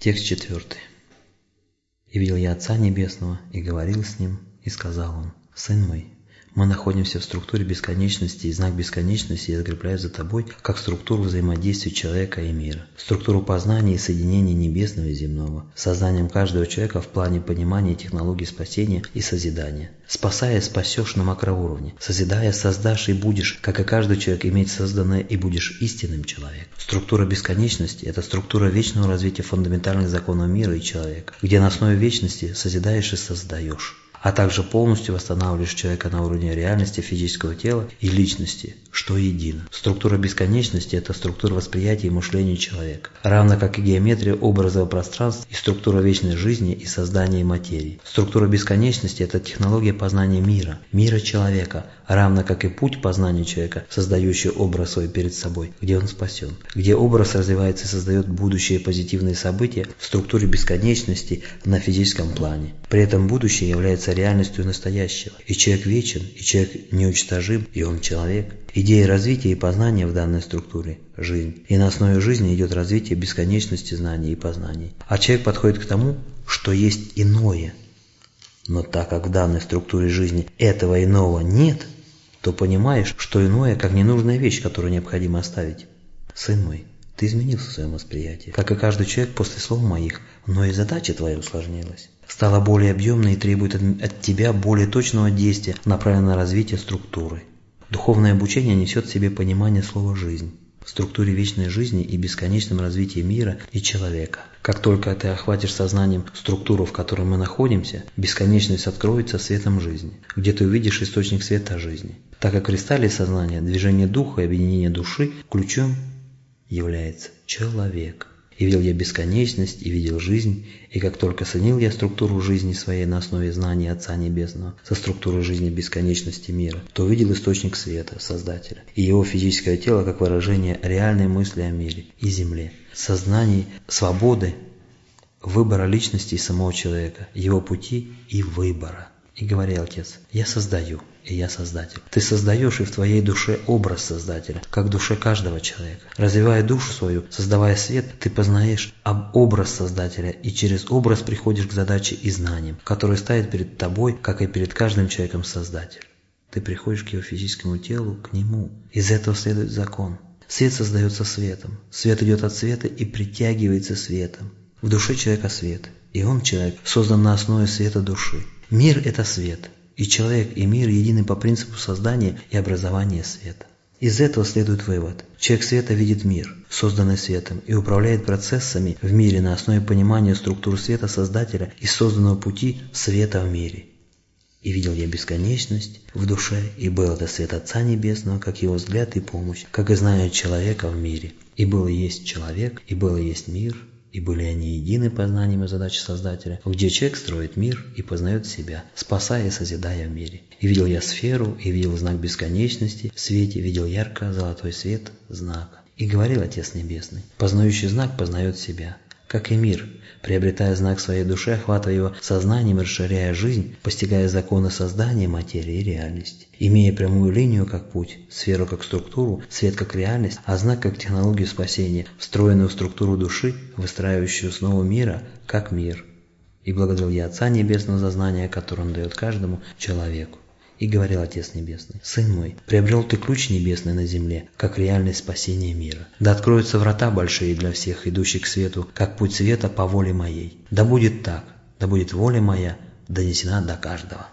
Текст четвертый. «И видел я Отца Небесного, и говорил с Ним, и сказал Он, Сын мой, мы находимся в структуре бесконечности, и знак бесконечности я закрепляю за тобой как структуру взаимодействия человека и мира, структуру познания и соединения небесного и земного, созданием каждого человека в плане понимания технологий спасения и созидания. Спасая, спасешь на макроуровне. Созидая, создашь и будешь, как и каждый человек, иметь созданное и будешь истинным человеком. Структура бесконечности – это структура вечного развития фундаментальных законов мира и человека, где на основе вечности созидаешь и создаешь а также полностью восстанавливаешь человека на уровне реальности физического тела и личности, что едино. Структура бесконечности – это структура восприятия и мышления человека, равно как и геометрия образового пространства и структура вечной жизни и создания материи. Структура бесконечности – это технология познания мира, мира человека, равно как и путь познания человека, создающий образ свой перед собой, где он спасен, где образ развивается и создает будущие позитивные события в структуре бесконечности на физическом плане. При этом будущее является реальностью настоящего, и человек вечен, и человек неуничтожим, и он человек. Идея развития и познания в данной структуре – жизнь. И на основе жизни идет развитие бесконечности знаний и познаний. А человек подходит к тому, что есть иное. Но так как в данной структуре жизни этого иного нет – то понимаешь, что иное, как ненужная вещь, которую необходимо оставить. Сын мой, ты изменился в своем восприятии, как и каждый человек после слов моих, но и задача твоя усложнилась. Стала более объемной и требует от тебя более точного действия, направленного на развитие структуры. Духовное обучение несет в себе понимание слова «жизнь» в структуре вечной жизни и бесконечном развитии мира и человека. Как только ты охватишь сознанием структуру, в которой мы находимся, бесконечность откроется светом жизни, где ты увидишь источник света жизни. Так как в кристалле сознания движение духа и объединение души ключом является человек. И видел я бесконечность, и видел жизнь, и как только соединил я структуру жизни своей на основе знания Отца Небесного со структурой жизни бесконечности мира, то увидел источник света, Создателя, и его физическое тело как выражение реальной мысли о мире и земле, сознаний свободы, выбора личности и самого человека, его пути и выбора. И говорил Отец, я создаю, и я Создатель. Ты создаешь и в твоей душе образ Создателя, как в душе каждого человека. Развивая душу свою, создавая свет, ты познаешь об образ Создателя и через образ приходишь к задаче и знаниям, которые ставит перед тобой, как и перед каждым человеком Создатель. Ты приходишь к его физическому телу, к нему. Из этого следует закон. Свет создается светом. Свет идет от света и притягивается светом. В душе человека свет, и он, человек, создан на основе света души. Мир – это свет, и человек и мир едины по принципу создания и образования света. Из этого следует вывод. Человек света видит мир, созданный светом, и управляет процессами в мире на основе понимания структур света Создателя и созданного пути света в мире. И видел я бесконечность в душе, и был это свет Отца Небесного, как его взгляд и помощь, как и знание человека в мире. И был и есть человек, и был и есть мир, и были они едины познанием и задачей Создателя, где человек строит мир и познает себя, спасая и созидая в мире. И видел я сферу, и видел знак бесконечности в свете, видел ярко золотой свет знака. И говорил Отец Небесный, познающий знак познает себя, как и мир, приобретая знак своей души, охватывая его сознанием, расширяя жизнь, постигая законы создания материи и реальности. Имея прямую линию как путь, сферу как структуру, свет как реальность, а знак как технологию спасения, встроенную в структуру души, выстраивающую основу мира как мир. И благодарил я Отца Небесного за знание, которое Он дает каждому человеку. И говорил Отец Небесный, «Сын мой, приобрел ты ключ небесный на земле, как реальное спасение мира. Да откроются врата большие для всех, идущих к свету, как путь света по воле моей. Да будет так, да будет воля моя донесена до каждого».